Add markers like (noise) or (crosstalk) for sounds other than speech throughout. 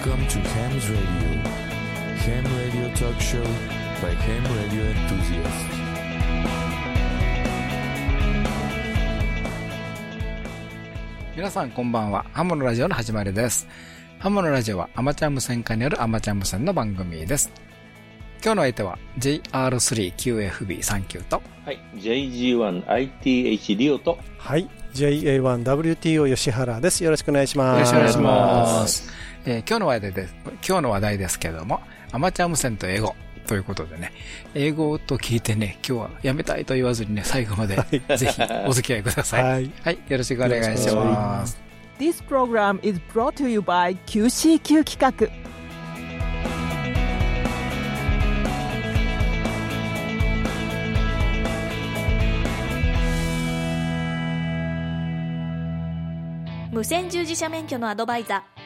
Welcome to Ham's Radio. Ham Radio Talk Show by Ham Radio Enthusiasts. 皆さんこんばんは。ハモのラジオの始まりです。ハモのラジオはアマチュア無線化によるアマチュア無線の番組です。今日の相手は JR3QFB39 と、はい。JG1ITH リオと、はい。JA1WTO 吉原です。よろしくお願いします。よろしくお願い。しますえー今日の話題です。今日の話題ですけれども、アマチュア無線と英語ということでね、英語と聞いてね、今日はやめたいと言わずにね、最後までぜひお付き合いください。はい。はい、よろしくお願いします。This program is brought to you by QCQ 企画無線従事者免許のアドバイザ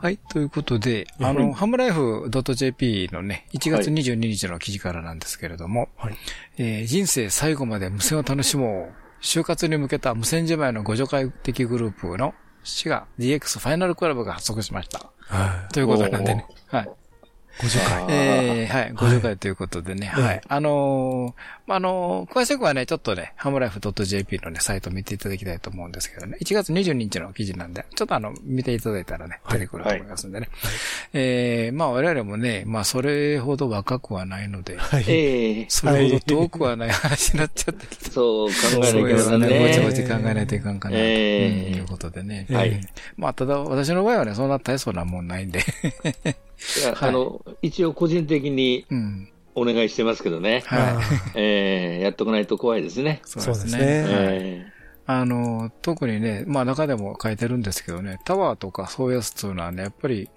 はい。ということで、あの、ハムライフ .jp のね、1月22日の記事からなんですけれども、はいえー人生最後まで無線を楽しもう。就活に向けた無線自前のご助会的グループの滋賀 DX ファイナルクラブが発足しました。はということなんでね。はい。い。50回。えー、はい。ご助会ということでね。はいはい。あのーまあ、あのー詳しくはね、ちょっとね、ハムライフ .jp のね、サイト見ていただきたいと思うんですけどね。1月22日の記事なんで、ちょっとあの、見ていただいたらね、出てくると思いますんでね。えー、まあ、我々もね、まあ、それほど若くはないので、はい。ええそれほど遠くはない話になっちゃってきて。そう考えなきゃいけないね。ぼちぼち考えないといかんかな、とええいうことでね。はいうんまあ、ただ、私の場合はね、そんな大層なもんないんで。いや (laughs) あの、一応個人的にうん。お願いしてますけどね。はい。ええやっとかないと怖いですね。そそうですね。えあの、特にね、まあ中でも書いてるんですけどね、タワーとかそういうやつっていうのはね、やっぱり、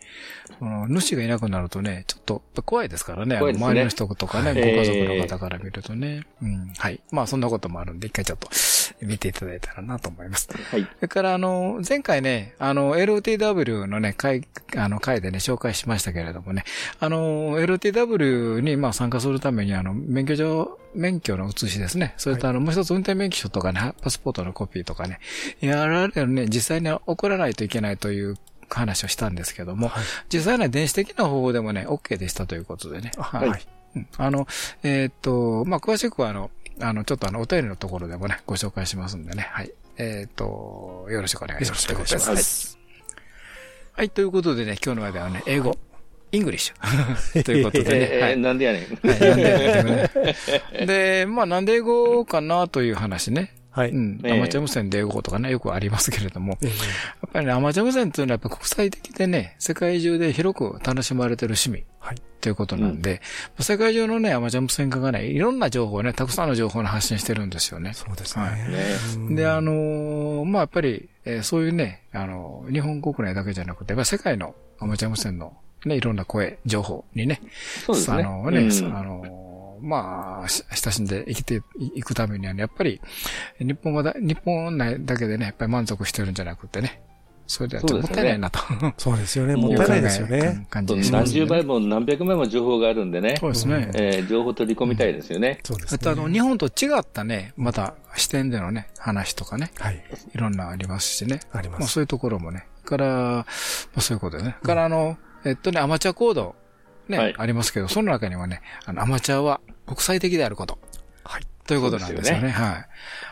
その主がいなくなるとね、ちょっと怖いですからね、ね。周りの人とかね、はいご家族の方から見るとね、うん、はい。まあそんなこともあるんで、一回ちょっと (laughs) 見ていただいたらなと思います。えはい。それから、あの、前回ね、あの、LTW のね、会、あの、会でね、紹介しましたけれどもね、あの、LTW に、まあ、参加するために、あの、免許証、免許の写しですね。それと、あの、もう一つ運転免許証とかね、パスポートのコピーとかね、やられるね、実際に送らないといけないという話をしたんですけども、実際には電子的な方法でもね、OK でしたということでね。はいはい。うんあの、えーっと、まあ、詳しくは、あの、あの、ちょっとあの、お便りのところでもね、ご紹介しますんでね。はい。えーっと、よろしくお願いします。よろしくお願いしますはい。はい、ということでね、今日の話題はね、英語。 English。(laughs) ということでね。ええはい。なんでやねん。はいなんでねで、まあ、なんで英語かなという話ね。はい。うん。ええアマチュア無線で英語とかね、よくありますけれども。えやっぱりね、アマチュア無線っていうのはやっぱ国際的でね、世界中で広く楽しまれてる趣味。はい。ということなんで、世界中のね、アマチュア無線化がね、いろんな情報をね、たくさんの情報を発信してるんですよね。そうですはいね。ねうんで、あのーまあ、やっぱり、えーそういうね、あの、日本国内だけじゃなくて、やっぱ世界のアマチュア無線のね、いろんな声、情報にね、そうですね。あのね、うんあのーまあ、し親しんで生きていくためにはね、やっぱり、日本はだ、日本内だけでね、やっぱり満足してるんじゃなくてね、それではちょっともったいないなと。そうですよね。もったいないですよね。感じがしますね何十倍も何百倍も情報があるんでね。そうですね。ええ情報取り込みたいですよね。そうですね。あとあの、日本と違ったね、また視点でのね、話とかね、はい。いろんなありますしね。まああります。そういうところもね。から、まあそういうことでね。からあの、えっとね、アマチュアコード、ね、はいありますけど、その中にはね、あの、アマチュアは国際的であること。はい。ということなんですよね。そうですはい。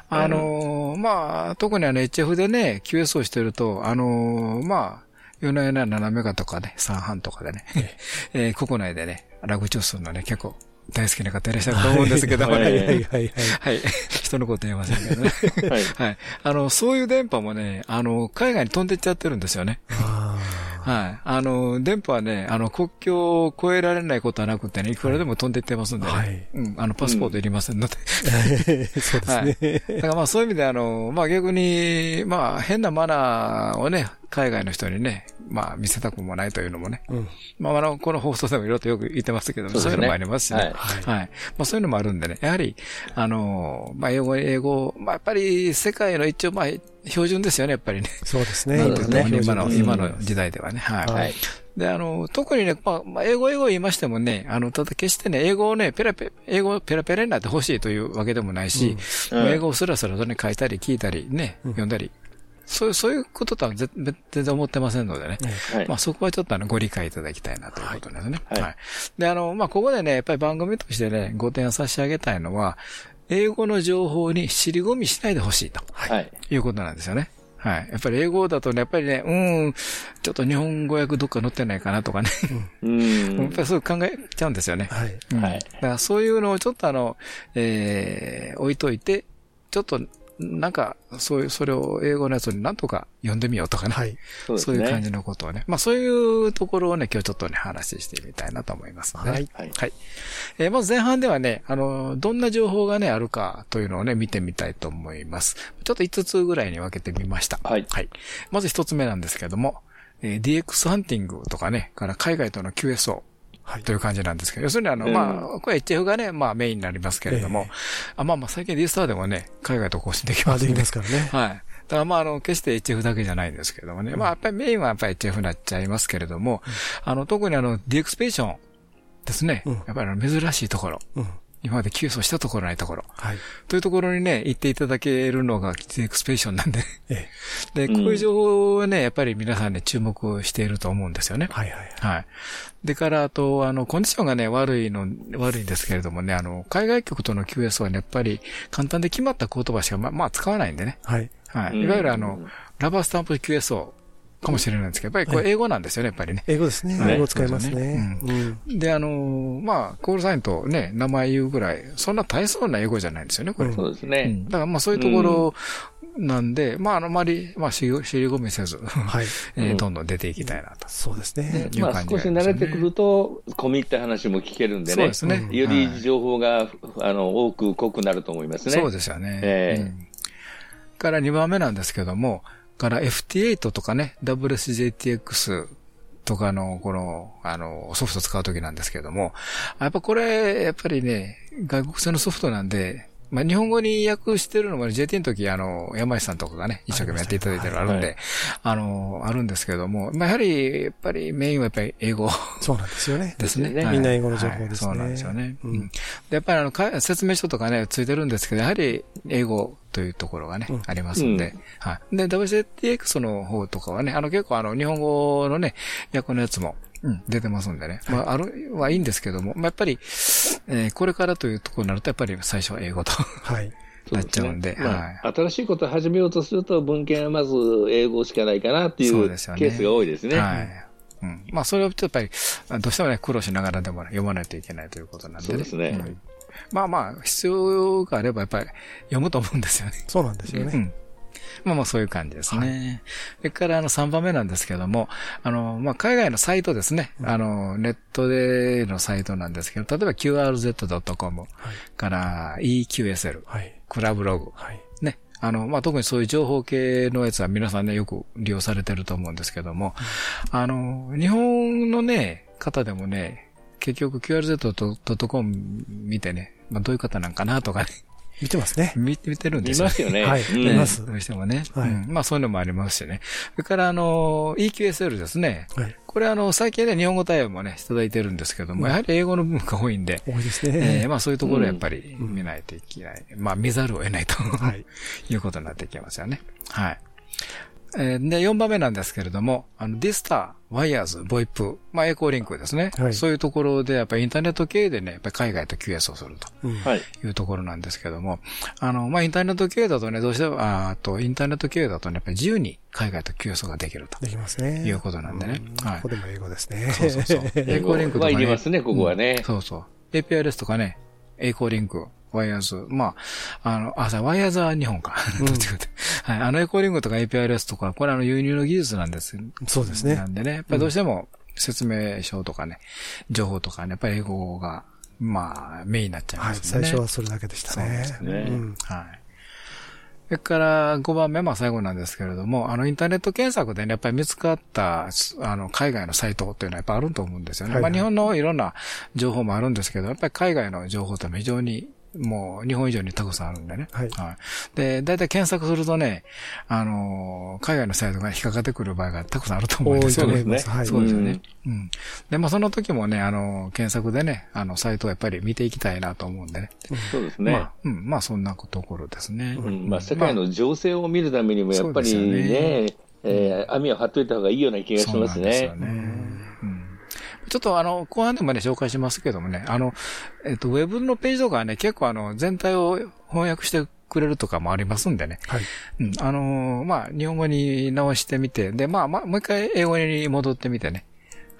あのーまあ、特にあの HF でね、QS をしてると、あのーまあ、夜な夜な斜めがとかね、3半とかでね、え (laughs) ー国内でね、ラグチューするのね、結構大好きな方いらっしゃると思うんですけどもね。はいはいはいはい。(laughs) はい。人のこと言えませんけどね。(laughs) はい。はい。あの、そういう電波もね、あの、海外に飛んでっちゃってるんですよね。あはい。あの、電波はね、あの、国境を越えられないことはなくてね、いくらでも飛んでいってますんでね。はいうん。あの、パスポートいりませんので。(laughs) そうですね。だからまあそういう意味であの、まあ逆に、まあ変なマナーをね、海外の人にね、まあ見せたくもないというのもね。うん。まああの、この放送でもいろいろとよく言ってますけども、そう,、ねいうのもありますしね。はいはい。まあそういうのもあるんでね、やはり、あの、まあ英語、英語、まあやっぱり世界の一応まあ標準ですよね、やっぱりね。そうですね。(laughs) 今の、うん今の時代ではね。はい。はい。で、あの、特にね、まあ、まあ、英語、英語言いましてもね、あの、ただ決してね、英語をね、ペラペ、英語をペラペラになってほしいというわけでもないし、うんまあ英語をスラスラとね、書いたり聞いたりね、読んだり、そういう、そういうこととはぜ全然思ってませんのでね。はいまあそこはちょっとあのご理解いただきたいなということですね。はいはい。で、あの、まあここでね、やっぱり番組としてね、ご提案差し上げたいのは、英語の情報に尻込みしないでほしいと。はい。いうことなんですよね。はい。やっぱり英語だとね、やっぱりね、うん、ちょっと日本語訳どっか載ってないかなとかね。うん。(laughs) やっぱりそう考えちゃうんですよね。はい。うんはいだからそういうのをちょっとあの、えー、置いといて、ちょっと、なんか、そういう、それを英語のやつになんとか読んでみようとかね。はい。そうね。そういう感じのことをね。まあそういうところをね、今日ちょっとね、話してみたいなと思いますので、はいはい。はい。えーまず前半ではね、あの、どんな情報がね、あるかというのをね、見てみたいと思います。ちょっと5つぐらいに分けてみました。はいはい。まず1つ目なんですけども、えー DX ハンティングとかね、から海外との QSO はいという感じなんですけど、要するにあの、うんまあ、これ HF がね、まあメインになりますけれども、えあまあまあ最近 D スターでもね、海外と交信できあ、ますんでできますからね。はい。だからまあ、あの、決して HF だけじゃないんですけどもね。まあ、やっぱりメインはやっぱり HF になっちゃいますけれども、あの、特にあの、 DXpedition ですね。うんやっぱりあの、珍しいところ。うん。今まで QSO したところないところ。はい。というところにね、行っていただけるのが DXpedition なんで。えで、こういう情報をね、やっぱり皆さんね、注目していると思うんですよねえ。。はいはい。はい。でから、あと、あの、コンディションがね、悪いの、悪いんですけれどもね、あの、海外局との QS はね、やっぱり簡単で決まった言葉しか、まあ、まあ、使わないんでね。はい。はい。うんいわゆるあの、ラバースタンプ QSO かもしれないんですけど、やっぱりこれ英語なんですよね、やっぱりね。英語ですね。はい英語使いますね。で、あの、まあ、コールサインとね、名前言うぐらい、そんな大層な英語じゃないんですよね、これ。うんそうですね。うんだからまあそういうところなんで、まああの、あまり、まあ、尻尻込みせず、はい。(laughs) えどんどん出ていきたいなと。そうですね。いうまあ少し慣れてくると、込み入った話も聞けるんでねそうで。すね。よはいり情報が、あの、多く濃くなると思いますね。そうですよね。ええうんから2番目なんですけども、から FT8 とかね、WSJTX とかの、この、あの、ソフト使うときなんですけども、やっぱこれ、やっぱりね、外国製のソフトなんで、まあ、日本語に訳してるのも JT の時、あの、山石さんとかがね、一生懸命やっていただいてるのあるんで、はい。あの、あるんですけども、まあ、やはり、やっぱりメインはやっぱり英語 (laughs) そうなんですよね。ですね。みんな英語の情報ですね。はい。そうなんですよね。ううん。やっぱりあの、か説明書とかね、ついてるんですけど、やはり英語というところがね、うん。ありますんで、うん。はい。で、WCTX の方とかはね、あの、結構あの、日本語のね、訳のやつも、うん、出てますんでね。まあ、ある、はいいんですけども、まあ、やっぱり、えーこれからというところになると、やっぱり最初は英語とはい。(laughs) なっちゃうんで、新しいことを始めようとすると、文献はまず英語しかないかなっていうケースが多いですね。はい。うん。まあ、それをやっぱり、どうしてもね、苦労しながらでもね読まないといけないということなんでね。そうですねんまあまあ、必要があればやっぱり読むと思うんですよね。そうなんですよね。うん。まあまあそういう感じですね。それからあの3番目なんですけども、あの、まあ海外のサイトですね。あの、ネットでのサイトなんですけど、例えば qrz.com から EQSL、はい。クラブログ、はい。ね。あの、まあ、特にそういう情報系のやつは皆さんね、よく利用されてると思うんですけども、あの、日本のね、方でもね、結局 QRZ.com 見てね、まあ、どういう方なんかなとかね、見てますね。見見てるんですよ見ますよね。はいうんね見ますどうしてもね。はいうんまあそういうのもありますしね。それからあの、EQSL ですね。はい。これあの、最近ね、日本語対応もね、いただいてるんですけども、やはり英語の部分が多いんで、多いですえねー。まあそういうところやっぱり見ないといけない。まあ見ざるを得ないと。はい。(laughs) いうことになってきますよね。はい。えーで、4番目なんですけれども、あの、 D-STAR、 WIRES、 VoIP、まあ、 EchoLink ですね。はいそういうところで、やっぱりインターネット系でね、やっぱり海外と QS をするとい。いうところなんですけども、あの、まあ、インターネット系だとね、どうしても、ああと、インターネット系だとね、やっぱり自由に海外と QS ができると。できますね。いうことなんでねうんはいここでも英語ですね。そうそうそう。(laughs) EchoLink とかはいね。りますね、ここはね。そうそう。API とかね、 EchoLink、ワイヤーズ、まあ、あの、あ、さ、ワイヤーズは日本か。どっちかってはい。あのエコーリングとか APRS とか、これあの輸入の技術なんです。そうですねな。んでね、やっぱりどうしても説明書とかね、情報とかね、やっぱり英語が、まあ、メインになっちゃいはい。ますよね。最初はそれだけでしたね。そうですねうんはい。それから5番目、まあ最後なんですけれども、あのインターネット検索でね、やっぱり見つかった、すあの、海外のサイトっていうのはやっぱあると思うんですよね。はいはいまあ日本のいろんな情報もあるんですけど、やっぱり海外の情報って非常にもう日本以上にたくさんあるんでね。はいで、大体検索するとね、あの、海外のサイトが引っかかってくる場合がたくさんあると思うんですよね。と思います。はい。そうですよね。うん。で、まあその時もね、あの、検索でね、あの、サイトをやっぱり見ていきたいなと思うんでね。そうですね。まあ、うん、まあそんなところですね。うんまあ、世界の情勢を見るためにも、やっぱりそうですよね、えー網を張っといた方がいいような気がしますそうなんですよね。ちょっとあの、後半でもね、紹介しますけどもね、あの、えっと、ウェブのページとかはね、結構あの、全体を翻訳してくれるとかもありますんでね。はい。うん、あのーまあ、日本語に直してみて、で、まあ、まあ、もう一回英語に戻ってみてね。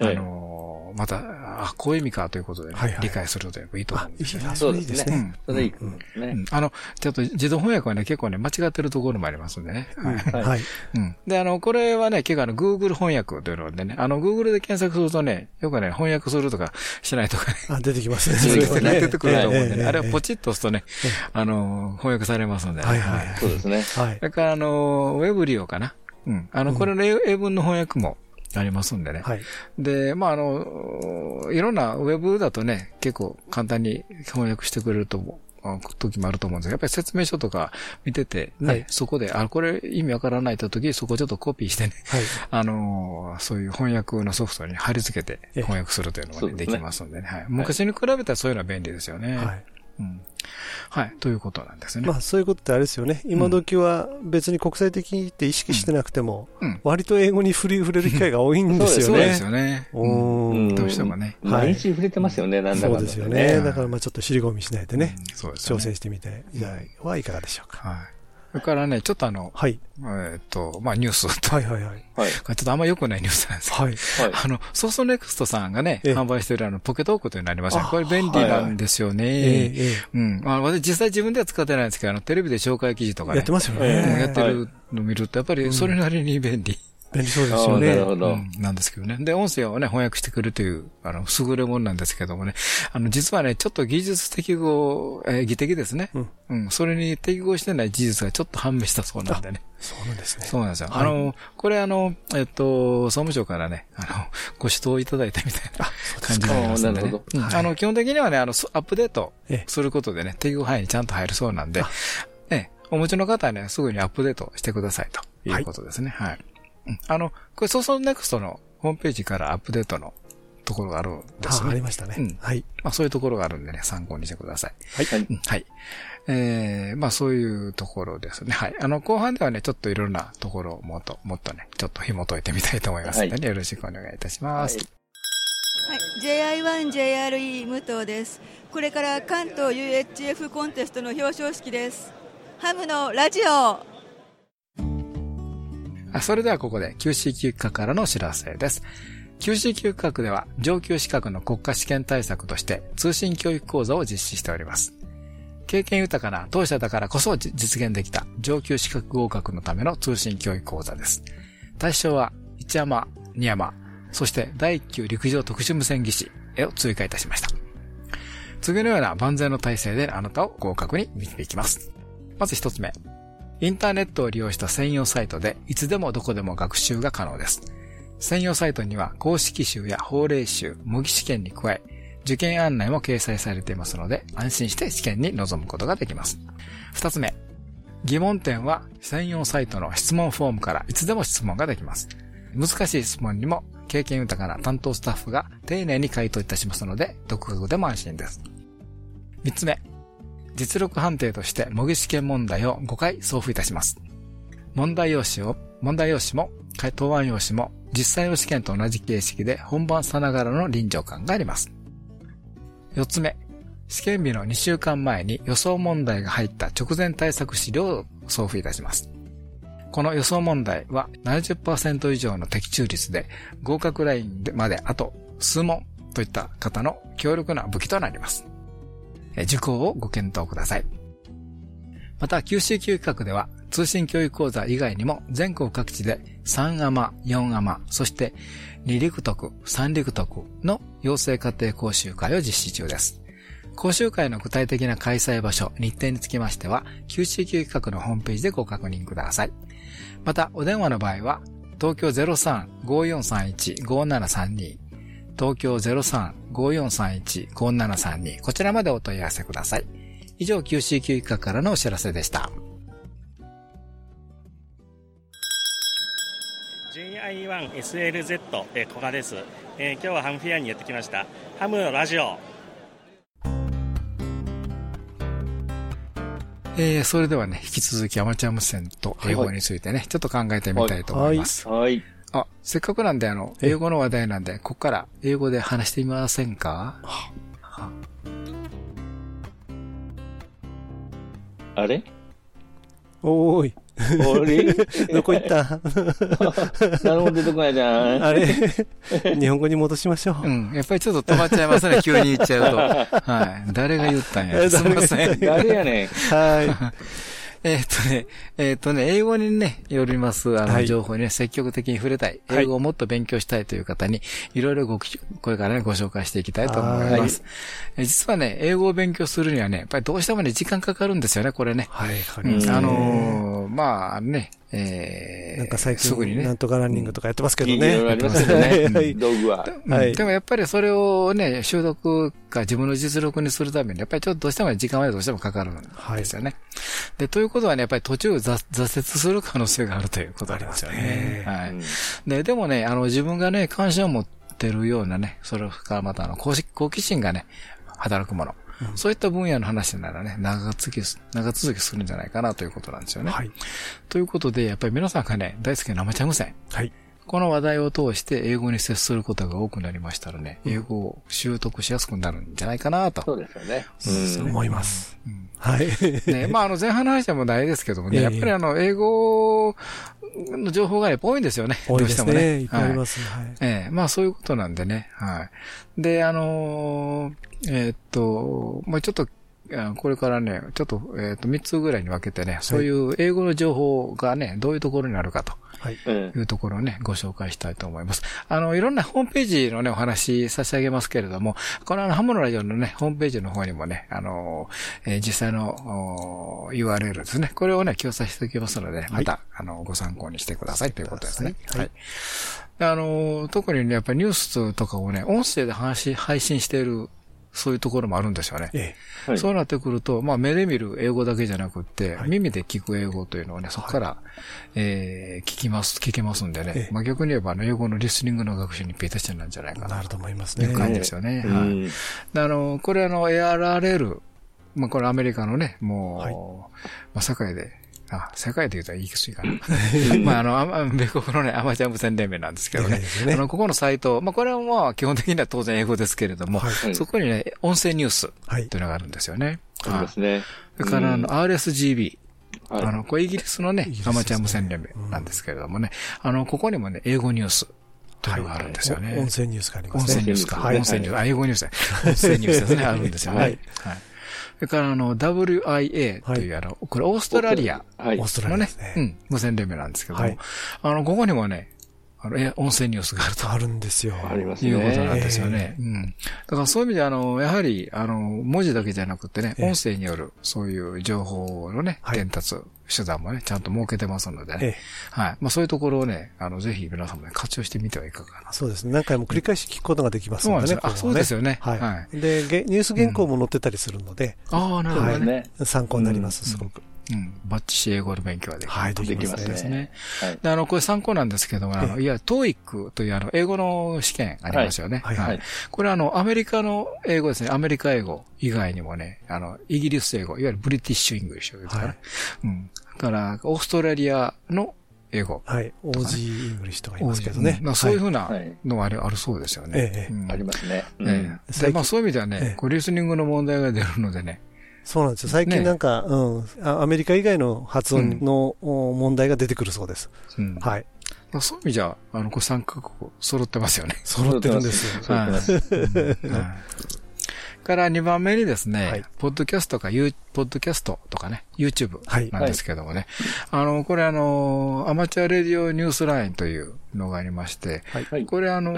あはいのーまた、あ、こういう意味かということでね、はいはい理解するといいと思あうん、ですよね。いいそうですね。うんそれいいですね。うんあの、ちょっと自動翻訳はね、結構ね、間違ってるところもありますんでね。はいはいはい。うん。で、あの、これはね、結構あの、Google 翻訳というのでね、あの、Google で検索するとね、よくね、翻訳するとかしないとかね、あ、出てきますね。(laughs) 出てくると思うんでね、ええあれをポえチッと押すとね、あの、翻訳されますんでね。はいはいそうですね。えはいそ。れから、あの、ウェブ利用かな。うん。あの、これの英英文の翻訳もありますんでね。はい。で、まあ、あの、いろんなウェブだとね、結構簡単に翻訳してくれると思う。あ時もあると思うんですけど、やっぱり説明書とか見てて、ね、はいそこで、あ、これ意味わからないと時、そこちょっとコピーしてね、はい。(laughs) あのーそういう翻訳のソフトに貼り付けてええ翻訳するというのが、ね、できますのでね、はい。昔に比べたらそういうのは便利ですよね。はい。うん。はい。ということなんですね。まあそういうことってあれですよね。今時は別に国際的にって意識してなくても、うん割と英語に触れ触れる機会が多いんですよね。そうですよね。おうんーどうしてもね。はい毎日触れてますよね、なんだかそうですよね。ね。だからまあちょっと尻込みしないでね。挑戦してみてはいかがでしょうか。はい。それからね、ちょっとあの、はい。えっと、まあニュースと、はいはいはい。はい。ちょっとあんま良くないニュースなんですけど、はい。はい。あの、ソースネクストさんがね、ええ販売しているあの、ポケトークというのがありましたこれ便利なんですよね。えええうん。あの私実際自分では使ってないんですけど、あの、テレビで紹介記事とかね。えやってますようんね。やってるのを見ると、やっぱりそれなりに便利。便利そうですあよね。あなるほど。うんなんですけどね。で、音声をね、翻訳してくるという、あの、優れものなんですけどもね。あの、実はね、ちょっと技術適合、えー技適ですね。うんうん。それに適合してない事実がちょっと判明したそうなんでね。そうなんですね。そうなんですよ。はいあの、これあの、えっと、総務省からね、あの、ご指導いただいたみたいな感じになりますんでねあなるほ。うんあの、基本的にはね、あの、そアップデートええすることでね、適合範囲にちゃんと入るそうなんで、ね、お持ちの方はね、すぐにアップデートしてくださいということですね。はい。うんあの、これ、ソースネクストのホームページからアップデートのところがあるんですあ、ありね。ましたね。うんはい。まあ、そういうところがあるんでね、参考にしてください。はい。うんはい。えー、まあそういうところですね。はい。あの、後半ではね、ちょっといろんなところをもっと、もっとね、ちょっと紐解いてみたいと思いますので、ねよろしくお願いいたします。はい、JI1JRE 武藤ですこれから関東 UHF コンテストの表彰式ですハムのラジオあそれではここで QCQ 企画からのお知らせです。QCQ 企画では上級資格の国家試験対策として通信教育講座を実施しております。経験豊かな当社だからこそ実現できた上級資格合格のための通信教育講座です。対象は一山、二山、そして第一級陸上特殊無線技師へを追加いたしました。次のような万全の体制であなたを合格に導きます。まず一つ目。インターネットを利用した専用サイトでいつでもどこでも学習が可能です。専用サイトには公式集や法令集、模擬試験に加え、受験案内も掲載されていますので、安心して試験に臨むことができます。二つ目。疑問点は専用サイトの質問フォームからいつでも質問ができます。難しい質問にも経験豊かな担当スタッフが丁寧に回答いたしますので、読書でも安心です。三つ目。実力判定として模擬試験問題を5回送付いたします。問題用紙を、問題用紙も、回答案用紙も、実際の試験と同じ形式で本番さながらの臨場感があります。四つ目、試験日の2週間前に予想問題が入った直前対策資料を送付いたします。この予想問題は70%以上の的中率で合格ラインまであと数問といった方の強力な武器となります。受講をご検討ください。また QCQ 企画では通信教育講座以外にも全国各地で3アマ、4アマ、そして2陸徳、3陸徳の養成家庭講習会を実施中です。講習会の具体的な開催場所、日程につきましては、QCQ 企画のホームページでご確認ください。また、お電話の場合は、東京03-5431-5732、東京03-5431-5732、こちらまでお問い合わせください。以上、QCQ 企画からのお知らせでした。JI1SLZ、えー、古賀です、えー今日はハムフェアにやってきました。ハムのラジオ。えー、それではね、引き続きアマチュア無線と英語についてね、ちょっっと考えてみたいと思います。はい。あ、せっかくなんで、あの、英語の話題なんで、ここから英語で話してみませんか？あれ？おーい。俺 (laughs) どこ行った？(laughs) 誰も出てこないじゃん。あれ？日本語に戻しましょう。うん。やっぱりちょっと止まっちゃいますね、(laughs) 急に言っちゃうと。はい。誰が言ったんや？えすみません。誰やねん。はえーっとね、えーっとね、英語にね、よります、あの、はい情報にね、積極的に触れたい。はい英語をもっと勉強したいという方に、いろいろごき、これからね、ご紹介していきたいと思います。え実はね、英語を勉強するにはね、やっぱりどうしてもね、時間かかるんですよね、これね。はい、わかうん、りますね。あのーまあね、えー、なんか最近、すぐにねなん。とかランニングとかやってますけどいね。ろいろありますよ (laughs) はいね。はい道具は。うんはいでもやっぱりそれをね、習得か自分の実力にするために、やっぱりちょっとどうしても時間はどうしてもかかるんですよね。で、ということはね、やっぱり途中挫挫折する可能性があるということなんですよね。はい。うんで、でもね、あの、自分がね、関心を持ってるようなね、それからまたあの、好奇心がね、働くもの。そういった分野の話ならね、長続きす、長続きするんじゃないかなということなんですよね。はい。ということで、やっぱり皆さんがね、大好きなアマチュア無線。はい。この話題を通して英語に接することが多くなりましたらね、英語を習得しやすくなるんじゃないかなと。そうですよね。そう思います。うんはい。ね、まあ、あの、前半の話でもないですけどもね、(laughs) ええやっぱりあの、英語の情報がやっぱ多いんですよね。多いですどうしてもね。いっぱいありはいます。はい。ええまあそういうことなんでね。はい。で、あのーえーっと、まあちょっと、あこれからね、ちょっと、えーっと、3つぐらいに分けてね、そういう英語の情報がね、どういうところにあるかとはい。うん。いうところをね、ご紹介したいと思います。あの、いろんなホームページのね、お話差し上げますけれども、このあの、ハムのラジオのね、ホームページの方にもね、あの、えー実際のお URL ですね。これをね、記載しておきますので、また、あの、ご参考にしてくださいということですね。はいあの、特にね、やっぱりニュースとかをね、音声で話配信している、そういうところもあるんですよね。えはいそうなってくると、まあ目で見る英語だけじゃなくって、はい耳で聞く英語というのをね、そこから、えー聞きます、聞けますんでね、ええまあ逆に言えばあの英語のリスニングの学習にぴったしなんじゃないえ。かななると思いますねという。感じですよね。はい。あの、これあの、ARRL、まあこれアメリカのね、もう、はいまあ世界で、あ、世界で言うと言い過ぎかな。(laughs) (laughs) まああの、あ米国のね、アマチュア無線連盟なんですけどね。ねあの、ここのサイト、まあこれはまあ基本的には当然英語ですけれども、はいはいそこにね、音声ニュースはいというのがあるんですよね。ありますね。それから、あの、RSGB。はいあの、これイギリスのねイギリスですねアマチュア無線連盟なんですけれどもね、あの、ここにもね、英語ニュースというのがあるんですよね。音声ニュースがありますね。音声ニュースか。はい音声ニュース。あ、英語ニュースだ。音声ニュースですね。あるんですよね。ははいい。それから、あの、WIA という、あの、これオーストラリアはいオー。ストラのね。無線連盟なんですけども。はい、あの、ここにもね、あの、え音声ニュースがあると。あるんですよ。ありますいうことなんね。ですよね。うん。だからそういう意味で、あの、やはり、あの、文字だけじゃなくてね、ええ音声による、そういう情報のね、はい伝達手段もね、ちゃんと設けてますのでね。ええ。はい。まあそういうところをね、あの、ぜひ皆さんもね、活用してみてはいかがかな。そうですね。何回も繰り返し聞くことができますのでね。そうなんですよ。あ、そうですよ。よね。ははい。い。で、げニュース原稿も載ってたりするので、ああ、なるほどね。ね。参考になります、すごく。うん。バッチし英語の勉強ができる。はいできますですね。はい。で、あの、これ参考なんですけども、あの、いや、TOEIC というあの、英語の試験ありますよね。はいはい。これあの、アメリカの英語ですね。アメリカ英語以外にもね、あの、イギリス英語、いわゆる British English ですかね。はいうん。だから、オーストラリアの英語。はい。 Aussie English とか言いますけどねうん。まあ、そういうふうなはいのがあるあるそうですよね。ありますね。で、まあそういう意味ではえねえ、こうリスニングの問題が出るのでね、そうなんですよ。最近ねなんか、うんあ、アメリカ以外の発音のお問題が出てくるそうです。うん。はい。まあそういう意味じゃ、あの、これ三カ国揃ってますよね。揃ってるんですよ。はい。そうですから2番目にですね、はいポッドキャストか、ユーポッドキャストとかね、YouTube はいなんですけどもね、あの、これあの、アマチュアレディオニュースラインというのがありまして、はい。はい。これあの、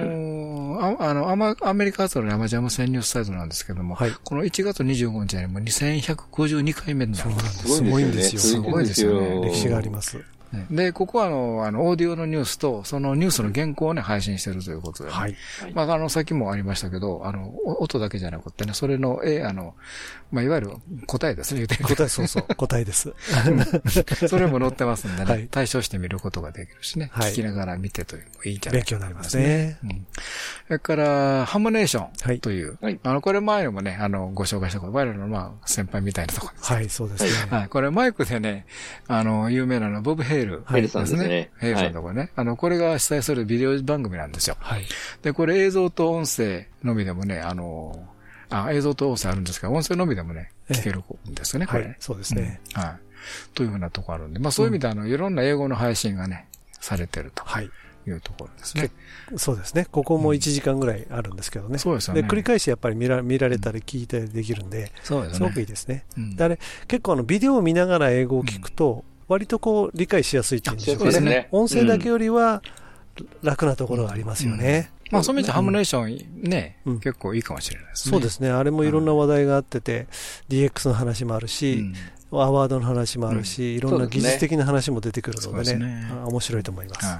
ああのアマ、アメリカ発のアマチュア無線ニュースサイトなんですけども、はいこの1月25日にもう2152回目になるそうなんです。すすごいんですよ。すごいですよね歴史があります。ねで、ここはあの、あの、オーディオのニュースと、そのニュースの原稿をね、配信してるということで、ね。はい。まあ、あの、さっきもありましたけど、あの、お音だけじゃなくてね、それの、え、あの、まあ、いわゆる答えですね、答え、そうそう、(laughs) 答えです。それも載ってますんでね、はい対象して見ることができるしね、はい聞きながら見てというのもいいんじゃない勉強になりますね。うん。それから、ハムネーショはいンという、はいあの、これ前にもね、あの、ご紹介したこと、我々のまあ、先輩みたいなところです。はい、そうですね。はい。これマイクでね、あの、有名なのはボブ・ヘイルヘイルさんですねヘイルさんのところね。あの、これが主催するビデオ番組なんですよ。はい。で、これ映像と音声のみでもね、あの、あ、映像と音声あるんですけど、音声のみでもね、ええ聞けるんですよね、これ。はい、そうですね。うんはい。というふうなところあるんで、まあそういう意味で、あの、いろんな英語の配信がね、されてるとはい。いうところですね。そうですね。ここも1時間ぐらいあるんですけどね。そうですよね。で、繰り返しやっぱり見ら見られたり聞いたりできるんで、そうですね。すごくいいですね。うんであれ、結構あの、ビデオを見ながら英語を聞くと、割とこう、理解しやすいっていうんでしょうかね。そうですね音声だけよりは、楽なところがありますよね。まあそういう意味でハムネーションね、うん結構いいかもしれないですね。そうですね。あれもいろんな話題があってて、DX の話もあるし、うんアワードの話もあるし、いろんな技術的な話も出てくるのでねですね、あ面白いと思います。はい。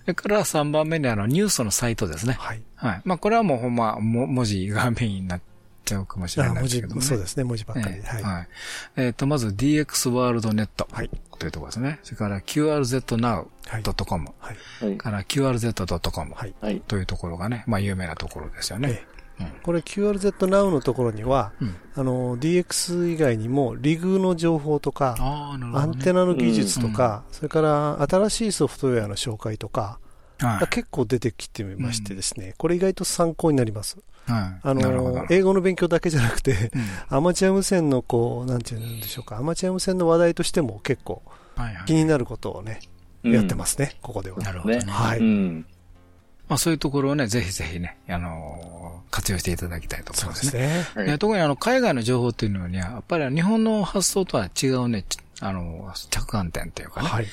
それから3番目にあの、ニュースのサイトですね。はい。はい。まあこれはもうほんま、も文字がメインになっちゃうかもしれないですけどもね。そうですね、文字ばっかりで。はい。ええはい。えっと、まず DX ワールドネットはいというところですね。それから QRZNow.com はい。はい。から QRZ.com はい。はい。というところがね、まあ有名なところですよね。これ QRZ Now のところには、うんあの、DX 以外にも、リグの情報とか、ああ、なるほア。ンテナの技術とか、それから新しいソフトウェアの紹介とか、はいが結構出てきてましてですね、これ意外と参考になります。はい。あの、英語の勉強だけじゃなくて、うんアマチュア無線のこう、なんていうんでしょうか、アマチュア無線の話題としても結構はいはい気になることをね、やってますね、ここでは。なるほどね。ね。はいうん。まあそういうところをね、ぜひぜひね、あのー活用していただきたいと思いそうまね。ですすね。特にあの、海外の情報っていうのには、やっぱり日本の発想とは違うね、ちあの、着眼点というかね。はい。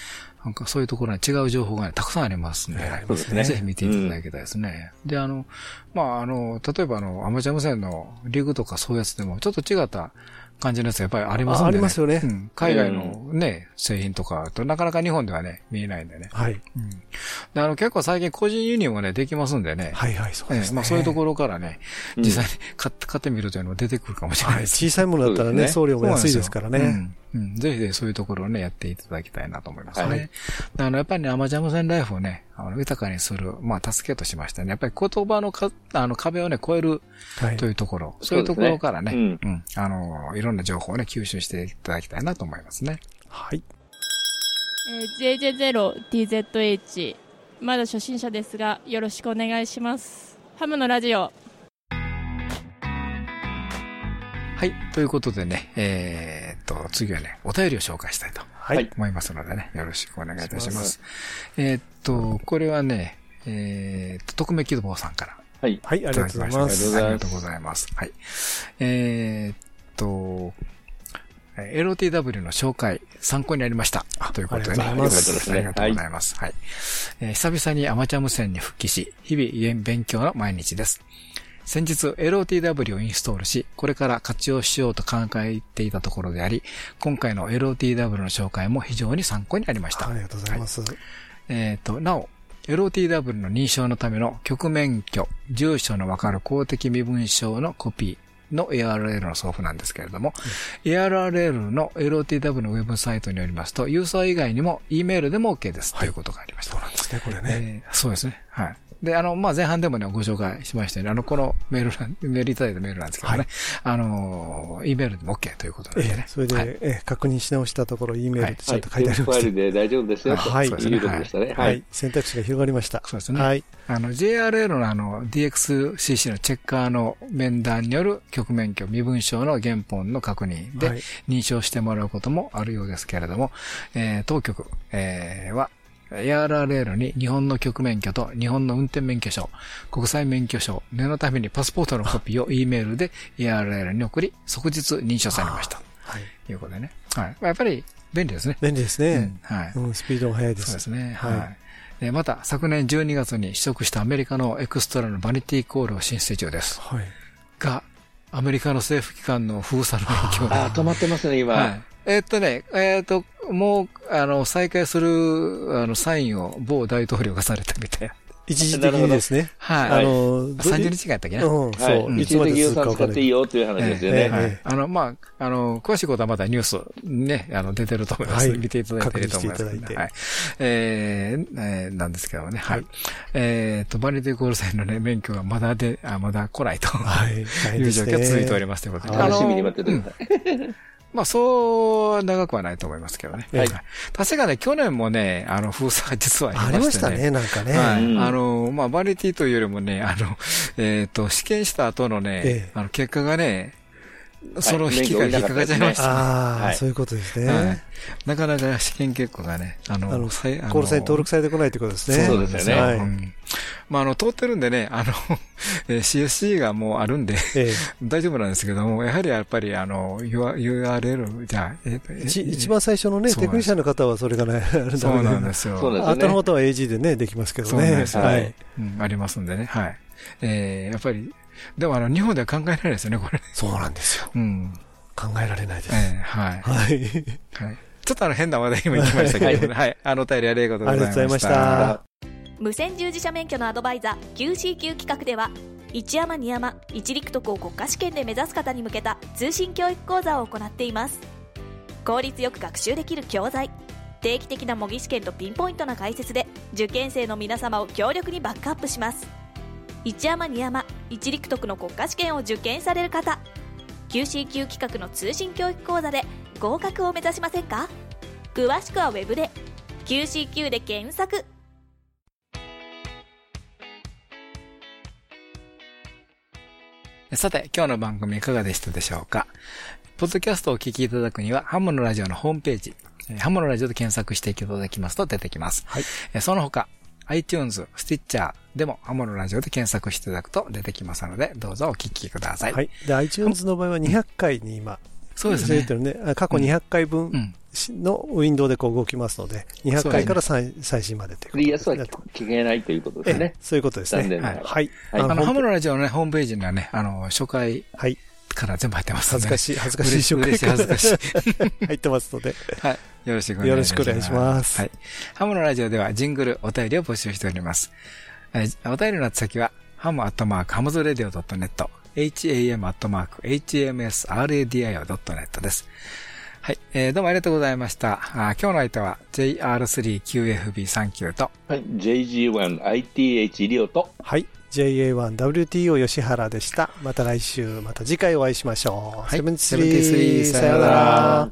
なんかそういうところに違う情報がね、たくさんありますんで、そうですねぜひ見ていただきたいですね。で、あの、まあ、あの、例えばあの、アマチュア無線のリグとかそういうやつでも、ちょっと違った感じのやつがやっぱりありますんで、あありますよねうん海外のね、製品とかとなかなか日本ではね、見えないんでね。はい。うん。で、あの、結構最近個人輸入もね、できますんでね。はいはい、そうですね。ええまあそういうところからね、うん実際に買って、買ってみるというのも出てくるかもしれないはい。です。小さいものだったらね、ね送料も安いですからね。うん。うん。ぜひぜひそういうところをね、やっていただきたいなと思いますね。はいあの、やっぱりね、アマジャム線ライフをね、あの、豊かにする、まあ、助けとしましてね、やっぱり言葉のか、あの、壁をね、超えるはいというところ、そういうところからね、そうですうん。あの、いろんな情報をね、吸収していただきたいなと思いますね。はい。えー JJ0DZH まだ初心者ですがよろしくお願いしますハムのラジオはい。ということでね、えーっと、次はね、お便りを紹介したいとはい。思いますのでね、よろしくお願いいたします。えーっと、これはね、えーっと、匿名希望さんからはい。はい、ありがとうございます。したありがとうございます。はい。えーっと、えー LOTW の紹介、参考になりました。ということでね。ありがとうございますありがとうございます。はい。えー久々にアマチュア無線に復帰し、日々勉強の毎日です。先日 LOTW をインストールし、これから活用しようと考えていたところであり、今回の LOTW の紹介も非常に参考になりました。ありがとうございます。えっ、と、なお、LOTW の認証のための局免許、住所のわかる公的身分証のコピーの ARL の送付なんですけれども、ARL の LOTW のウェブサイトによりますと、ユーザー以外にも E メールでも OK です、ということがありました。そうなんですね、これね。えーそうですね。はい。で、あの、まあ、前半でもね、ご紹介しましたよね。あの、このメールなん、メールいただいたメールなんですけどね。はいあの、E メールでも OK ということなんでね。ええそれで、はいええ確認し直したところ、E メールでちゃんと書いてありファイル。で大丈夫ですよとはいいうことでしたね。ははいい。。選択肢が広がりました。そうですね。はい。あの、JRL のあの、DXCC のチェッカーの面談による局免許、身分証の原本の確認ではい認証してもらうこともあるようですけれども、えー当局、えーは、ARRL に日本の局免許と日本の運転免許証、国際免許証、念のためにパスポートのコピーを E メールで ARRL に送り、即日認証されました。はい。ということでね。はい。やっぱり便利ですね。便利ですね。うんはい。うん、スピードも速いです。そうですね。はいはい。でまた、昨年12月に取得したアメリカのエクストラのバニティコールを申請中です。はい。が、アメリカの政府機関の封鎖の影響で。あー、止まってますね、今。はい。えーっとね、えーっと、もう、あの、再開する、あの、サインを某大統領がされたみたいな。(laughs) 一時的にですね。はい。あの、30日間やったっけな？うん、はい。そう。一時的予算使っていい。よという話ですよええね。はい。あの、まあ、あの、詳しいことはまだニュースね、あの、出てると思います。はい見ていただいていると思います。確認していただいてはい。えーえーなんですけどもね、はい。はいえっと、バニティコール船のね、免許がまだで、あ、まだ来ないと。はい。大いう状況が続いておりますということで。楽しみに待っててください。まあ、そう長くはないと思いますけどね。はい確かね、去年もね、あの、封鎖が実はあありましね。りましたたね、なんかね。はい。うんあの、まあ、バニティというよりもね、あの、えっ、と、試験した後のね、ええあの、結果がね、そのはい引きが引っかかっちゃいましたね。ああ、はいそういうことですはいね。なかなか試験結果がね、あの、あのコールサイン登録されてこないということですね。そうですよねはい。うんまあ、あの、通ってるんでね、あの、(laughs) えー CSC がもうあるんで、え (laughs) 大丈夫なんですけども、やはりやっぱり、あの、UR- URL、じゃあ、ええ一一番最初のね、テクニシャンの方はそれがね、あるそうなんで。ですよ。そうなんですよね後の方は AG でね、できますけどそうなんね。ですよははいい。うん、ありますんでね、はい。えー、やっぱり、でもあの、日本では考えられないですよね、これ。そうなんですよ。うん。考えられないです。えー、はい。はい。はい。ちょっとあの変な話題にも行きましたけどね。はい。あのお便りありがとうございました。ありがとうございました。無線従事者免許のアドバイザー QCQ 企画では一山二山一陸徳を国家試験で目指す方に向けた通信教育講座を行っています効率よく学習できる教材定期的な模擬試験とピンポイントな解説で受験生の皆様を強力にバックアップします一山二山一陸徳の国家試験を受験される方。QCQ 企画の通信教育講座で合格を目指しませんか？詳しくはウェブで。QCQ で検索。さて、今日の番組いかがでしたでしょうか？ポッドキャストをお聞きいただくには、ハムのラジオのホームページ、えーハムのラジオで検索していただきますと出てきます。はい。えーその他、iTunes、Stitcher でもハムのラジオで検索していただくと出てきますので、どうぞお聞きください。はい。で、iTunes の場合は200回に今、そうですねて。るね。あ過去200回う分ん。のウィンドウでこう動きますので、200回から最最新までというフリーやつはこと聞けないということええですね。そういうことですね。はい。はいあの、ハホームムのラジオのね、ホームページにはね、あの、初回はい。から全部入ってますので、恥ずかしい、恥ずかしい紹介嬉しい、恥ずかしい。(laughs) 入ってますので。はい。よろしくお願いします。よろしくお願いしますはい。ハムのラジオではジングル、お便りを募集しております。えーお便りの宛先は、ハムアットマーク、ハムズラディオ .net、ham アットマーク、hmsradio.net です。はい。えーどうもありがとうございました。あー今日の相手は JR3QFB39 と、はい。JG1ITH リオと、はい。JA1WTO 吉原でした。また来週、また次回お会いしましょう。はいセブンティスセブンティスリーリーさようなら。